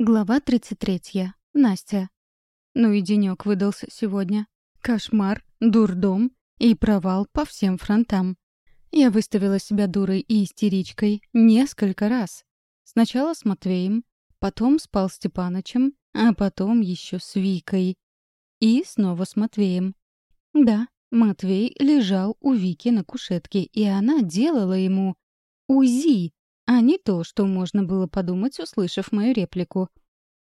Глава 33. Настя. Ну и денёк выдался сегодня. Кошмар, дурдом и провал по всем фронтам. Я выставила себя дурой и истеричкой несколько раз. Сначала с Матвеем, потом с Пал Степанычем, а потом еще с Викой. И снова с Матвеем. Да, Матвей лежал у Вики на кушетке, и она делала ему УЗИ а не то, что можно было подумать, услышав мою реплику.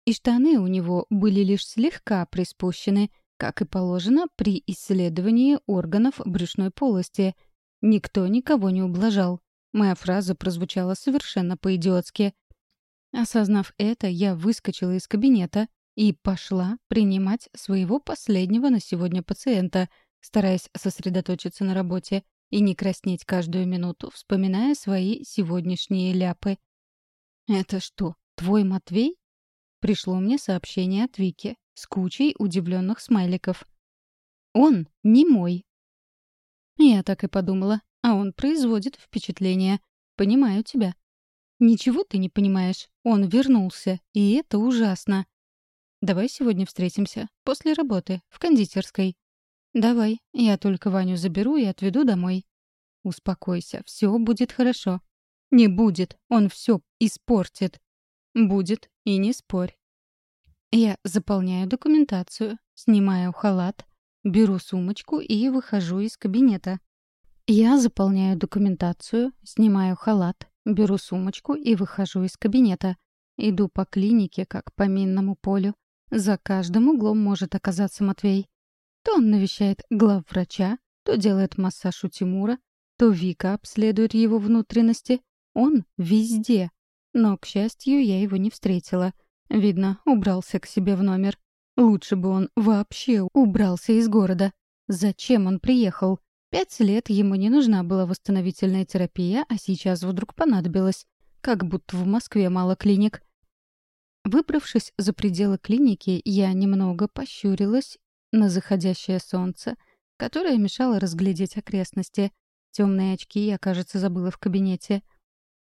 И штаны у него были лишь слегка приспущены, как и положено при исследовании органов брюшной полости. Никто никого не ублажал. Моя фраза прозвучала совершенно по-идиотски. Осознав это, я выскочила из кабинета и пошла принимать своего последнего на сегодня пациента, стараясь сосредоточиться на работе и не краснеть каждую минуту, вспоминая свои сегодняшние ляпы. «Это что, твой Матвей?» Пришло мне сообщение от Вики с кучей удивленных смайликов. «Он не мой». Я так и подумала, а он производит впечатление. Понимаю тебя. Ничего ты не понимаешь. Он вернулся, и это ужасно. Давай сегодня встретимся, после работы, в кондитерской. «Давай, я только Ваню заберу и отведу домой». «Успокойся, все будет хорошо». «Не будет, он все испортит». «Будет, и не спорь». Я заполняю документацию, снимаю халат, беру сумочку и выхожу из кабинета. Я заполняю документацию, снимаю халат, беру сумочку и выхожу из кабинета. Иду по клинике, как по минному полю. За каждым углом может оказаться Матвей. То он навещает главврача, то делает массаж у Тимура, то Вика обследует его внутренности. Он везде. Но, к счастью, я его не встретила. Видно, убрался к себе в номер. Лучше бы он вообще убрался из города. Зачем он приехал? Пять лет ему не нужна была восстановительная терапия, а сейчас вдруг понадобилась. Как будто в Москве мало клиник. Выбравшись за пределы клиники, я немного пощурилась на заходящее солнце, которое мешало разглядеть окрестности. Темные очки я, кажется, забыла в кабинете.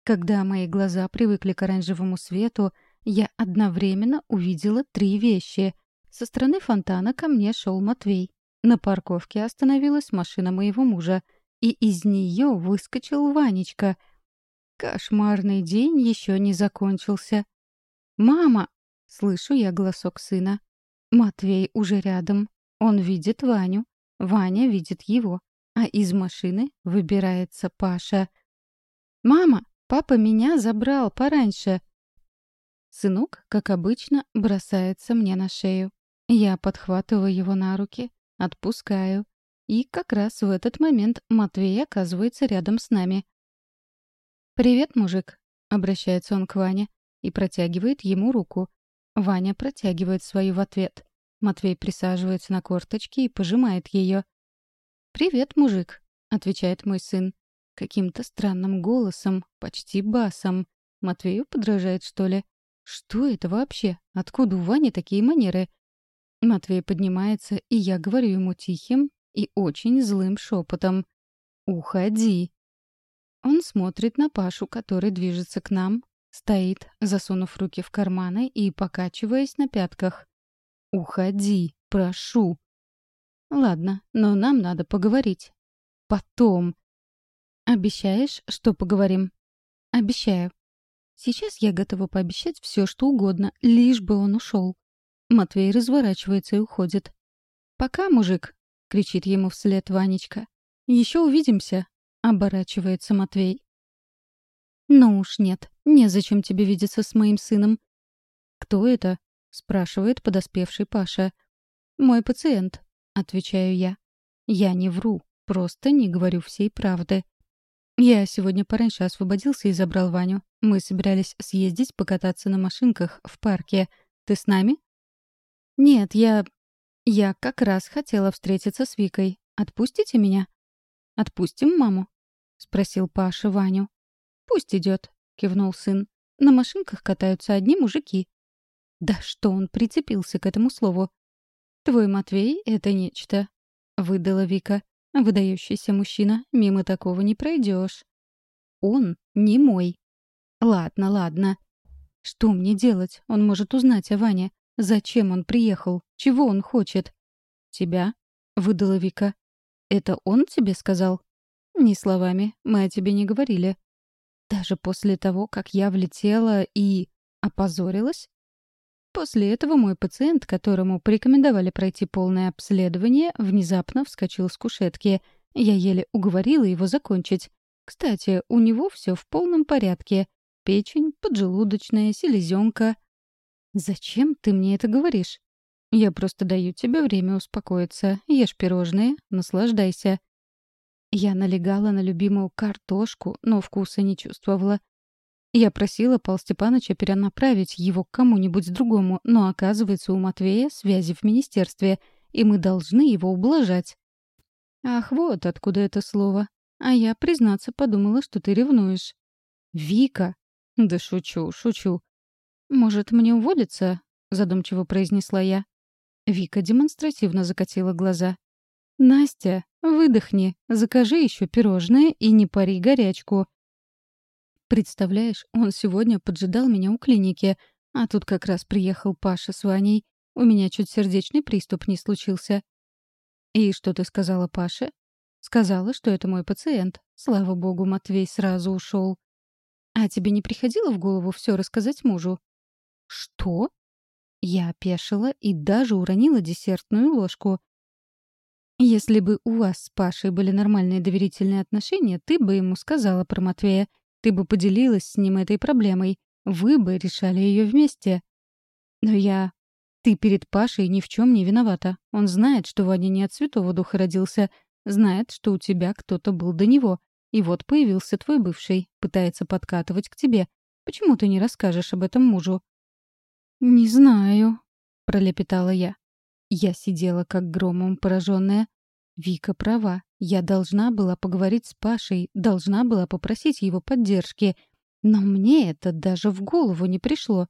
Когда мои глаза привыкли к оранжевому свету, я одновременно увидела три вещи. Со стороны фонтана ко мне шел Матвей. На парковке остановилась машина моего мужа, и из нее выскочил Ванечка. Кошмарный день еще не закончился. «Мама!» — слышу я голосок сына. Матвей уже рядом. Он видит Ваню, Ваня видит его, а из машины выбирается Паша. «Мама, папа меня забрал пораньше!» Сынок, как обычно, бросается мне на шею. Я подхватываю его на руки, отпускаю. И как раз в этот момент Матвей оказывается рядом с нами. «Привет, мужик», — обращается он к Ване и протягивает ему руку. Ваня протягивает свою в ответ. Матвей присаживается на корточки и пожимает ее. «Привет, мужик», — отвечает мой сын. Каким-то странным голосом, почти басом. Матвею подражает, что ли? Что это вообще? Откуда у Вани такие манеры? Матвей поднимается, и я говорю ему тихим и очень злым шепотом. «Уходи!» Он смотрит на Пашу, который движется к нам, стоит, засунув руки в карманы и покачиваясь на пятках. «Уходи, прошу». «Ладно, но нам надо поговорить. Потом». «Обещаешь, что поговорим?» «Обещаю». Сейчас я готова пообещать все, что угодно, лишь бы он ушел. Матвей разворачивается и уходит. «Пока, мужик!» — кричит ему вслед Ванечка. «Еще увидимся!» — оборачивается Матвей. «Ну уж нет, незачем тебе видеться с моим сыном». «Кто это?» — спрашивает подоспевший Паша. «Мой пациент», — отвечаю я. «Я не вру, просто не говорю всей правды». Я сегодня пораньше освободился и забрал Ваню. Мы собирались съездить покататься на машинках в парке. Ты с нами? Нет, я... Я как раз хотела встретиться с Викой. Отпустите меня? Отпустим маму? Спросил Паша Ваню. Пусть идет, кивнул сын. На машинках катаются одни мужики. Да что он прицепился к этому слову? «Твой Матвей — это нечто», — выдала Вика. «Выдающийся мужчина, мимо такого не пройдешь». «Он не мой». «Ладно, ладно». Что мне делать? Он может узнать о Ване. Зачем он приехал? Чего он хочет? «Тебя?» — выдала Вика. «Это он тебе сказал?» «Не словами. Мы о тебе не говорили». «Даже после того, как я влетела и... опозорилась?» После этого мой пациент, которому порекомендовали пройти полное обследование, внезапно вскочил с кушетки. Я еле уговорила его закончить. Кстати, у него все в полном порядке. Печень, поджелудочная, селезенка. «Зачем ты мне это говоришь?» «Я просто даю тебе время успокоиться. Ешь пирожные, наслаждайся». Я налегала на любимую картошку, но вкуса не чувствовала. Я просила Пал Степановича перенаправить его к кому-нибудь другому, но оказывается, у Матвея связи в министерстве, и мы должны его ублажать. Ах, вот откуда это слово. А я, признаться, подумала, что ты ревнуешь. Вика. Да шучу, шучу. Может, мне уволиться? Задумчиво произнесла я. Вика демонстративно закатила глаза. «Настя, выдохни, закажи еще пирожное и не пари горячку. Представляешь, он сегодня поджидал меня у клиники, а тут как раз приехал Паша с Ваней. У меня чуть сердечный приступ не случился. «И что ты сказала Паше?» «Сказала, что это мой пациент. Слава богу, Матвей сразу ушел. «А тебе не приходило в голову все рассказать мужу?» «Что?» Я опешила и даже уронила десертную ложку. «Если бы у вас с Пашей были нормальные доверительные отношения, ты бы ему сказала про Матвея. Ты бы поделилась с ним этой проблемой. Вы бы решали ее вместе. Но я... Ты перед Пашей ни в чем не виновата. Он знает, что Ваня не от Святого Духа родился. Знает, что у тебя кто-то был до него. И вот появился твой бывший. Пытается подкатывать к тебе. Почему ты не расскажешь об этом мужу? «Не знаю», — пролепетала я. Я сидела как громом пораженная. Вика права. Я должна была поговорить с Пашей, должна была попросить его поддержки. Но мне это даже в голову не пришло.